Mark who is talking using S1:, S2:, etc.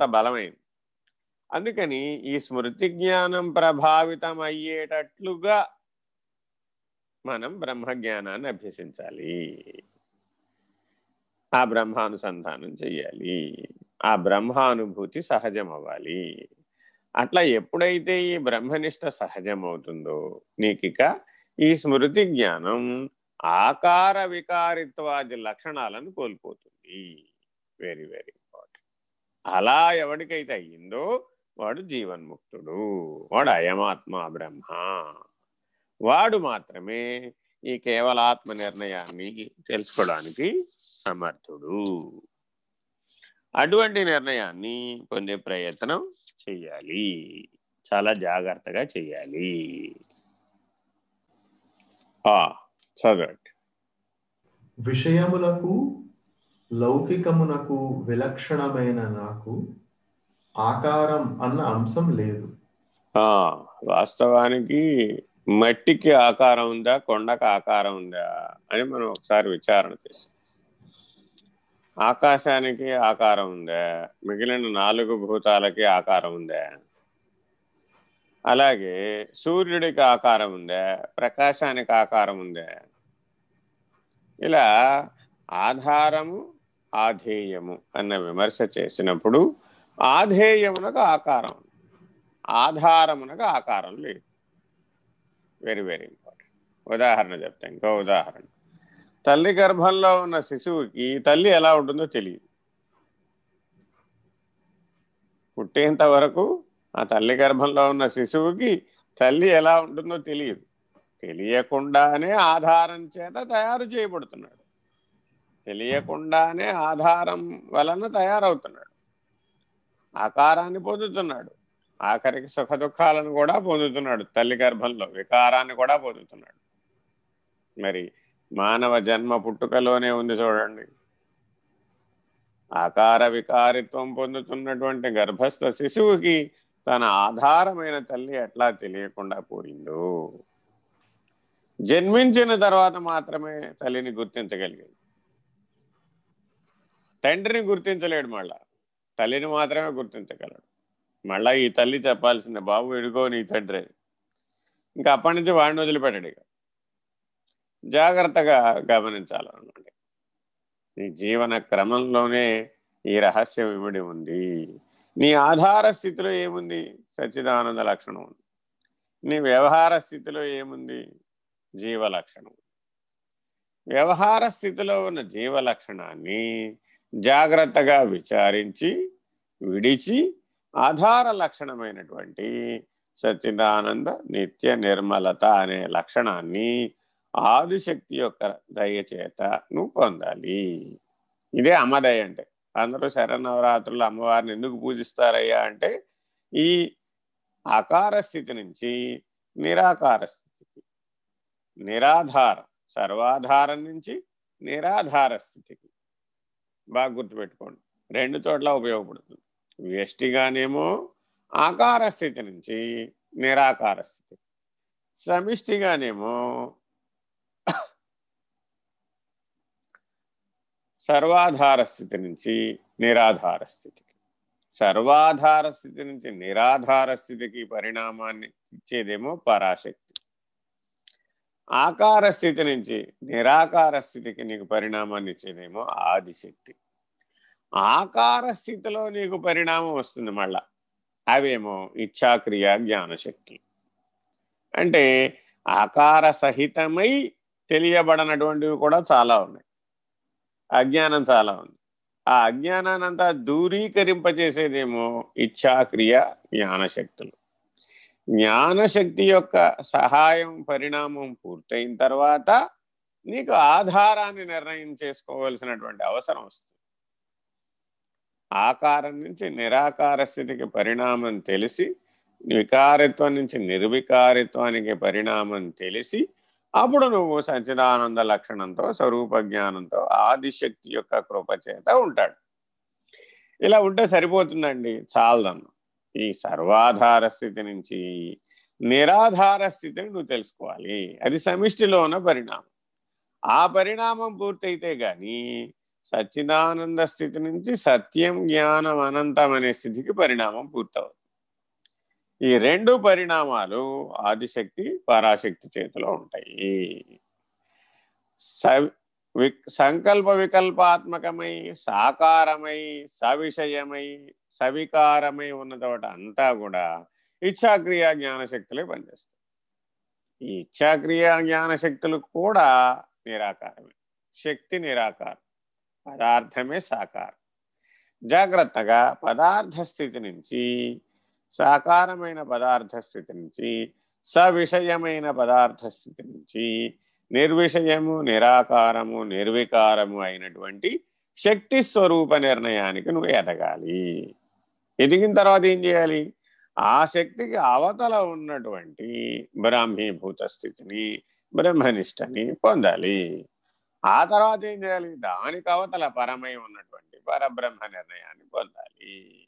S1: అంత బలమైంది. అందుకని ఈ స్మృతి జ్ఞానం ప్రభావితం అయ్యేటట్లుగా మనం బ్రహ్మజ్ఞానాన్ని అభ్యసించాలి. ఆ బ్రహ్మానుసంధానం చెయ్యాలి. ఆ బ్రహ్మానుభూతి సహజం అవ్వాలి అట్లా ఎప్పుడైతే ఈ బ్రహ్మనిష్ట సహజం అవుతుందో నీకిక ఈ స్మృతి జ్ఞానం ఆకార వికారిత్వాది లక్షణాలను కోల్పోతుంది. వెరీ వెరీ అలా ఎవరికైతే అయ్యిందో వాడు జీవన్ముక్తుడు. వాడు అయమాత్మ బ్రహ్మ. వాడు మాత్రమే ఈ కేవలాత్మ నిర్ణయాన్ని తెలుసుకోవడానికి సమర్థుడు. అటువంటి నిర్ణయాన్ని పొందే ప్రయత్నం చెయ్యాలి. చాలా జాగ్రత్తగా చెయ్యాలి. చదవండి.
S2: విషయములకు లౌకికమునకు విలక్షణమైన నాకు ఆకారం అన్న అంశం లేదు.
S1: వాస్తవానికి మట్టికి ఆకారం ఉందా కొండకు ఆకారం ఉందా అని మనం ఒకసారి విచారణ చేసాం ఆకాశానికి ఆకారం ఉందా మిగిలిన నాలుగు భూతాలకి ఆకారం ఉందా? అలాగే సూర్యుడికి ఆకారం ఉందా ప్రకాశానికి ఆకారం ఉందా? ఇలా ఆధారము ఆధేయము అన్న విమర్శ చేసినప్పుడు ఆధేయమునకు ఆకారం. ఆధారమునకు ఆకారం లేదు. వెరీ వెరీ ఇంపార్టెంట్ ఉదాహరణ చెప్తాను ఇంకో ఉదాహరణ. తల్లి గర్భంలో ఉన్న శిశువుకి తల్లి ఎలా ఉంటుందో తెలియదు. పుట్టేంత వరకు ఆ తల్లి గర్భంలో ఉన్న శిశువుకి తల్లి ఎలా ఉంటుందో తెలియదు. తెలియకుండానే ఆధారం చేత తయారు చేయబడుతున్నాడు. తెలియకుండానే ఆధారం వలన తయారవుతున్నాడు. ఆకారాన్ని పొందుతున్నాడు. ఆఖరికి సుఖ దుఃఖాలను కూడా పొందుతున్నాడు. తల్లి గర్భంలో వికారాన్ని కూడా పొందుతున్నాడు. మరి మానవ జన్మ పుట్టుకలోనే ఉంది చూడండి. ఆకార వికారిత్వం పొందుతున్నటువంటి గర్భస్థ శిశువుకి తన ఆధారమైన తల్లి ఎట్లా తెలియకుండా పోయిందో. జన్మించిన తర్వాత మాత్రమే తల్లిని గుర్తించగలిగింది. తండ్రిని గుర్తించలేడు మళ్ళా. తల్లిని మాత్రమే గుర్తించగలడు. మళ్ళా ఈ తల్లి చెప్పాల్సిందే బాబు ఎడుగో నీ తండ్రి. ఇంకా అప్పటి నుంచి వాడిని వదిలిపెట్టాడు ఇక. జాగ్రత్తగా గమనించాలనుకోండి. నీ జీవన క్రమంలోనే ఈ రహస్యం ఇమిడి ఉంది. నీ ఆధార స్థితిలో ఏముంది? సచ్చిదానంద లక్షణం ఉంది. నీ వ్యవహార స్థితిలో ఏముంది? జీవ లక్షణం వ్యవహార స్థితిలో ఉన్న జీవ లక్షణాన్ని జాగ్రత్తగా విచారించి విడిచి ఆధార లక్షణమైనటువంటి సచ్చిదానంద నిత్య నిర్మలత అనే లక్షణాన్ని ఆదిశక్తి యొక్క దయచేత నువ్వు పొందాలి. ఇదే అమ్మదయ అంటే. అందరూ శరన్నవరాత్రులు అమ్మవారిని ఎందుకు పూజిస్తారయ్యా అంటే ఈ ఆకార స్థితి నుంచి నిరాకార స్థితికి నిరాధారం సర్వాధారం నుంచి నిరాధార స్థితికి బాగా గుర్తుపెట్టుకోండి. రెండు చోట్ల ఉపయోగపడుతుంది. వ్యష్టిగానేమో ఆకార స్థితి నుంచి నిరాకార స్థితి. సమిష్టిగానేమో సర్వాధార స్థితి నుంచి నిరాధార స్థితికి. సర్వాధార స్థితి నుంచి నిరాధార స్థితికి పరిణామాన్ని ఇచ్చేదేమో పరాశక్తి. ఆకార స్థితి నుంచి నిరాకార స్థితికి నీకు పరిణామాన్ని ఇచ్చేదేమో ఆదిశక్తి. ఆకార స్థితిలో నీకు పరిణామం వస్తుంది మళ్ళా. అవేమో ఇచ్ఛాక్రియ జ్ఞానశక్తి. అంటే ఆకార సహితమై తెలియబడనటువంటివి కూడా చాలా ఉన్నాయి. అజ్ఞానం చాలా ఉంది. ఆ అజ్ఞానాన్ని అంతా దూరీకరింపజేసేదేమో ఇచ్ఛాక్రియ జ్ఞానశక్తులు. జ్ఞానశక్తి యొక్క సహాయం పరిణామం పూర్తయిన తర్వాత నీకు ఆధారాన్ని నిర్ణయం చేసుకోవలసినటువంటి అవసరం వస్తుంది. ఆకారం నుంచి నిరాకార స్థితికి పరిణామం తెలిసి వికారిత్వం నుంచి నిర్వికారిత్వానికి పరిణామం తెలిసి అప్పుడు నువ్వు సచ్చిదానంద లక్షణంతో స్వరూప జ్ఞానంతో ఆదిశక్తి యొక్క కృపచేత ఉంటాడు. ఇలా ఉంటే సరిపోతుందండి చాలదన్నా. ఈ సర్వాధార స్థితి నుంచి నిరాధార స్థితిని నువ్వు తెలుసుకోవాలి. అది సమిష్టిలో ఉన్న పరిణామం. ఆ పరిణామం పూర్తయితే కానీ సచ్చిదానంద స్థితి నుంచి సత్యం జ్ఞానం అనంతం అనే స్థితికి పరిణామం పూర్తవుతుంది. ఈ రెండు పరిణామాలు ఆదిశక్తి పరాశక్తి చేతిలో ఉంటాయి. సంకల్ప వికల్పాత్మకమై సాకారమై సవిషయమై సవికారమై ఉన్న చోట అంతా కూడా ఇచ్ఛాక్రియ జ్ఞానశక్తులే పనిచేస్తాయి. ఈ ఇచ్ఛాక్రియ జ్ఞానశక్తులు కూడా నిరాకారమే. శక్తి నిరాకారం పదార్థమే సాకారం. జాగ్రత్తగా పదార్థ స్థితి నుంచి సాకారమైన పదార్థ స్థితి నుంచి సవిషయమైన పదార్థ స్థితి నుంచి నిర్విషయము నిరాకారము నిర్వికారము అయినటువంటి శక్తి స్వరూప నిర్ణయానికి నువ్వు ఎదగాలి. ఎదిగిన తర్వాత ఏం చేయాలి? ఆ శక్తికి అవతల ఉన్నటువంటి బ్రాహ్మీభూత స్థితిని బ్రహ్మనిష్టని పొందాలి. ఆ తర్వాత ఏం చేయాలి? దానికి అవతల పరమై ఉన్నటువంటి పరబ్రహ్మ నిర్ణయాన్ని పొందాలి.